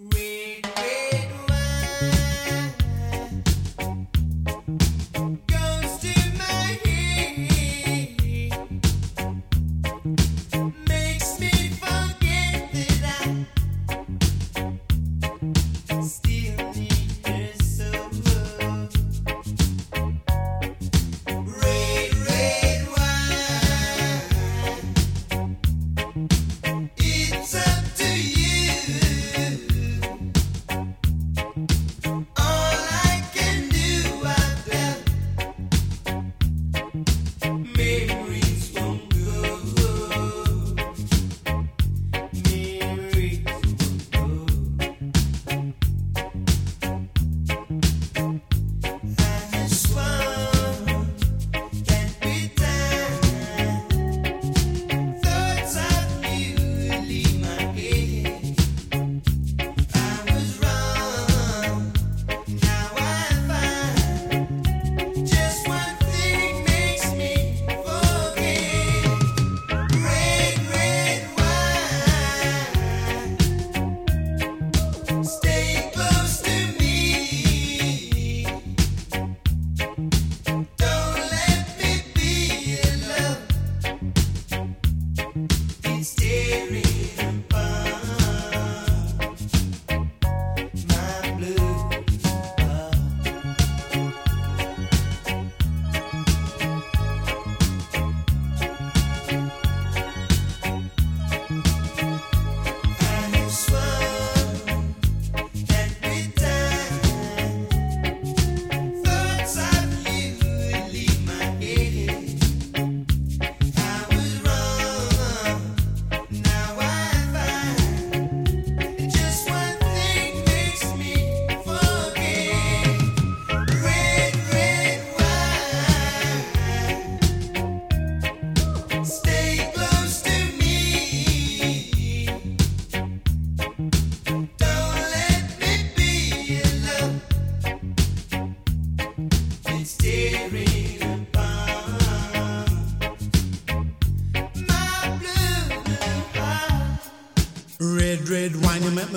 Me.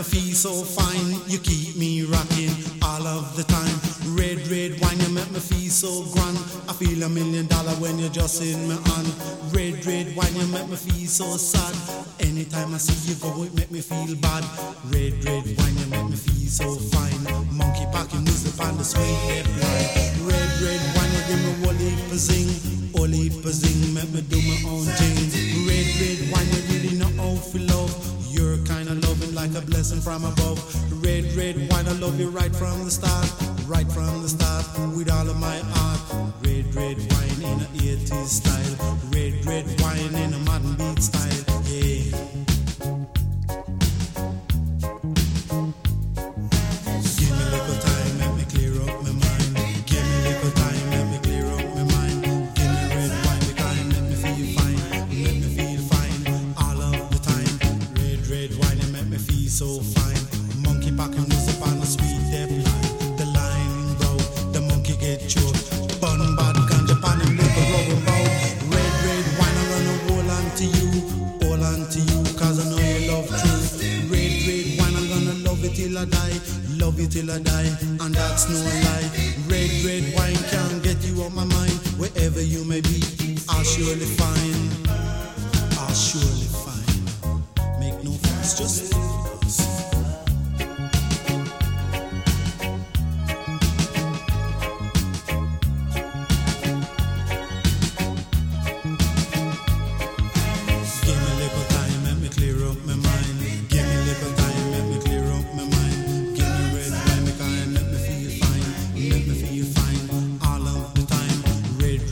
Me feel so fine. You keep me rocking all of the time. Red, red wine, you make me feel so grand. I feel a million dollar when you're just in my hand. Red, red wine, you make me feel so sad. Anytime I see you go, it make me feel bad. Red, red wine, you make me feel so fine. Monkey packing music on the sweet line. Red, red wine, you give me whole heap of zing. Whole heap zing, make me do my own thing. Red, red wine, you really know how to love You're kind of loving like a blessing from above. Red, red wine, I love you right from the start, right from the start, with all of my heart. Red, red wine in a 80s style, red, red wine in a modern beat style, till I die, and that's no lie. Red, red wine can get you on my mind. Wherever you may be, I'll surely find. I'll surely find. Make no fuss, just.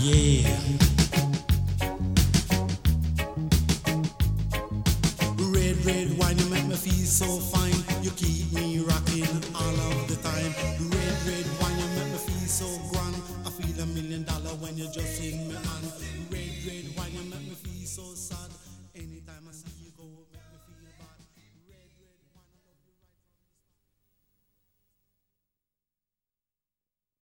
yeah. Red, red wine, you make me feel so fine. You keep me all of the time. Red, red wine, you make me feel so grand. I feel a million dollar when you just me. Red, red wine, you make me feel so.